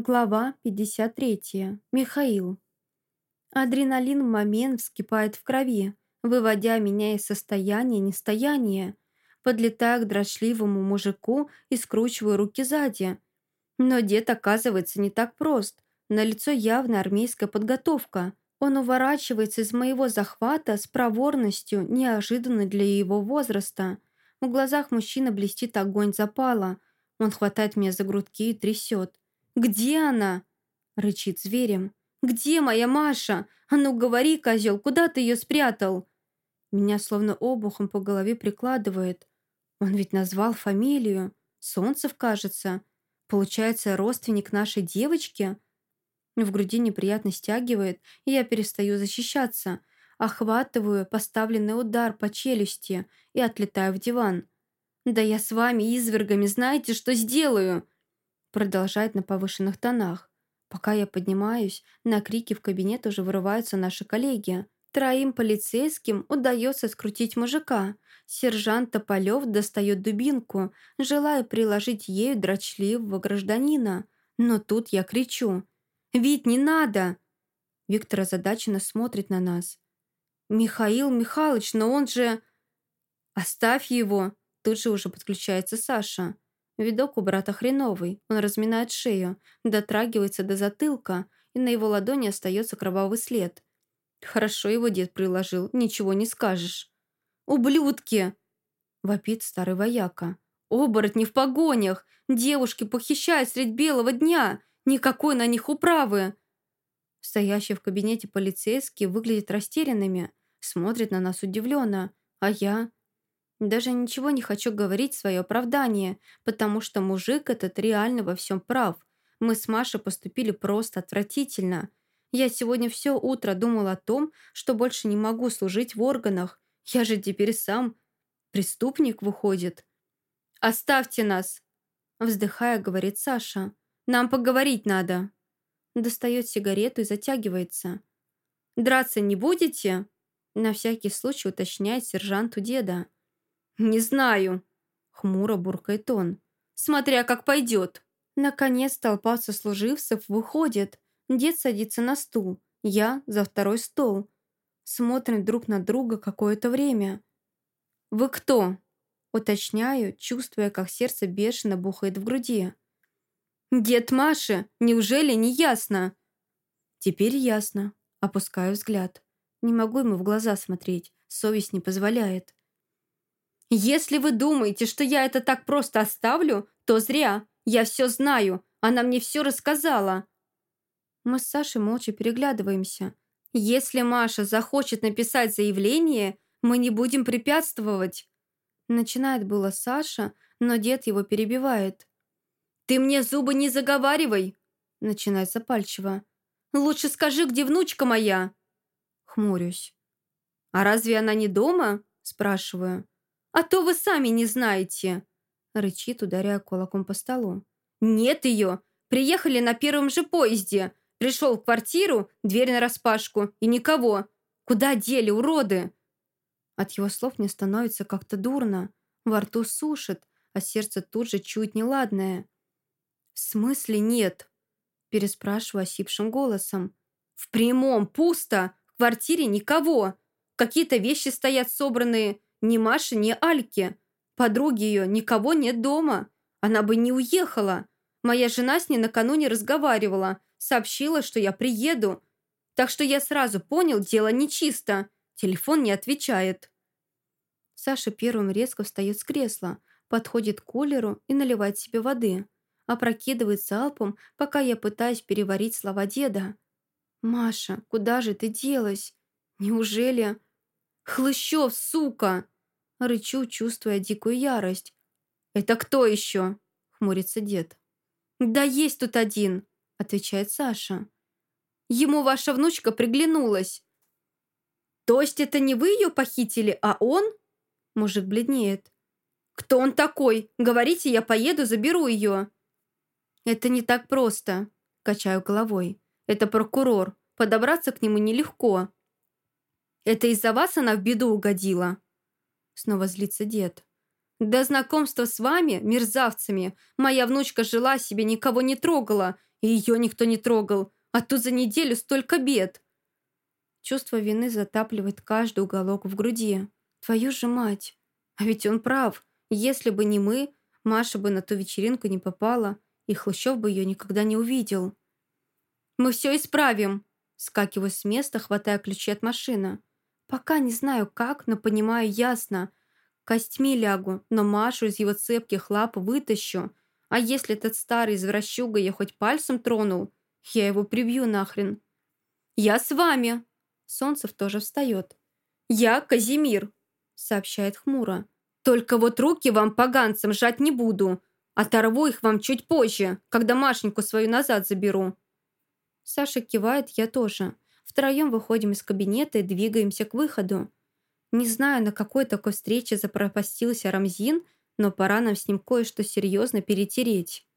Глава 53. Михаил. Адреналин в момент вскипает в крови, выводя меня из состояния нестояния. Подлетаю к дрочливому мужику и скручиваю руки сзади. Но дед оказывается не так прост. На лицо явно армейская подготовка. Он уворачивается из моего захвата с проворностью, неожиданной для его возраста. В глазах мужчины блестит огонь запала. Он хватает меня за грудки и трясет. «Где она?» — рычит зверем. «Где моя Маша? А ну говори, козел, куда ты ее спрятал?» Меня словно обухом по голове прикладывает. Он ведь назвал фамилию. Солнцев, кажется. Получается, родственник нашей девочки? В груди неприятно стягивает, и я перестаю защищаться. Охватываю поставленный удар по челюсти и отлетаю в диван. «Да я с вами, извергами, знаете, что сделаю?» Продолжает на повышенных тонах. Пока я поднимаюсь, на крики в кабинет уже вырываются наши коллеги. Троим полицейским удается скрутить мужика. Сержант Тополев достает дубинку, желая приложить ею дрочливого гражданина. Но тут я кричу. «Вить, не надо!» Виктор озадаченно смотрит на нас. «Михаил Михайлович, но он же...» «Оставь его!» Тут же уже подключается Саша. Видок у брата хреновый. Он разминает шею, дотрагивается до затылка, и на его ладони остается кровавый след. Хорошо его дед приложил, ничего не скажешь. «Ублюдки!» – вопит старый вояка. «Оборотни в погонях! Девушки похищают средь белого дня! Никакой на них управы!» Стоящие в кабинете полицейские выглядят растерянными, смотрят на нас удивленно, а я... Даже ничего не хочу говорить в свое оправдание, потому что мужик этот реально во всем прав. Мы с Машей поступили просто отвратительно. Я сегодня все утро думал о том, что больше не могу служить в органах. Я же теперь сам преступник выходит. «Оставьте нас!» Вздыхая, говорит Саша. «Нам поговорить надо!» Достает сигарету и затягивается. «Драться не будете?» На всякий случай уточняет сержант у деда. «Не знаю», — хмуро буркает он. «Смотря как пойдет». Наконец толпа сослуживцев выходит. Дед садится на стул, я за второй стол. Смотрим друг на друга какое-то время. «Вы кто?» Уточняю, чувствуя, как сердце бешено бухает в груди. «Дед Маши, неужели не ясно?» «Теперь ясно». Опускаю взгляд. Не могу ему в глаза смотреть, совесть не позволяет. «Если вы думаете, что я это так просто оставлю, то зря. Я все знаю. Она мне все рассказала». Мы с Сашей молча переглядываемся. «Если Маша захочет написать заявление, мы не будем препятствовать». Начинает было Саша, но дед его перебивает. «Ты мне зубы не заговаривай!» Начинается пальчиво. «Лучше скажи, где внучка моя?» Хмурюсь. «А разве она не дома?» Спрашиваю. «А то вы сами не знаете!» Рычит, ударяя кулаком по столу. «Нет ее! Приехали на первом же поезде! Пришел в квартиру, дверь нараспашку, и никого! Куда дели, уроды?» От его слов мне становится как-то дурно. Во рту сушит, а сердце тут же чует неладное. «В смысле нет?» Переспрашиваю осипшим голосом. «В прямом, пусто! В квартире никого! Какие-то вещи стоят собранные, ни Маши, ни Альки. Подруги ее никого нет дома. Она бы не уехала. Моя жена с ней накануне разговаривала. Сообщила, что я приеду. Так что я сразу понял, дело нечисто. Телефон не отвечает. Саша первым резко встает с кресла, подходит к кулеру и наливает себе воды. Опрокидывает залпом, пока я пытаюсь переварить слова деда. «Маша, куда же ты делась? Неужели...» «Хлыщев, сука!» Рычу, чувствуя дикую ярость. «Это кто еще?» Хмурится дед. «Да есть тут один!» Отвечает Саша. «Ему ваша внучка приглянулась!» «То есть это не вы ее похитили, а он?» Мужик бледнеет. «Кто он такой? Говорите, я поеду, заберу ее!» «Это не так просто», – качаю головой. «Это прокурор. Подобраться к нему нелегко. Это из-за вас она в беду угодила?» Снова злится дед. «До знакомства с вами, мерзавцами, моя внучка жила себе, никого не трогала И ее никто не трогал. А тут за неделю столько бед. Чувство вины затапливает каждый уголок в груди. Твою же мать. А ведь он прав. Если бы не мы, Маша бы на ту вечеринку не попала, и Хлущев бы ее никогда не увидел. «Мы все исправим!» Скакиваю с места, хватая ключи от машины. Пока не знаю как, но понимаю ясно. Костьми лягу, но Машу из его цепких лап вытащу. А если этот старый извращуга я хоть пальцем тронул, я его прибью нахрен. «Я с вами!» Солнцев тоже встает. «Я Казимир!» сообщает хмуро. «Только вот руки вам, поганцам, жать не буду. Оторву их вам чуть позже, когда Машеньку свою назад заберу». Саша кивает, я тоже. Втроем выходим из кабинета и двигаемся к выходу. Не знаю, на какой такой встрече запропастился Рамзин, но пора нам с ним кое-что серьезно перетереть.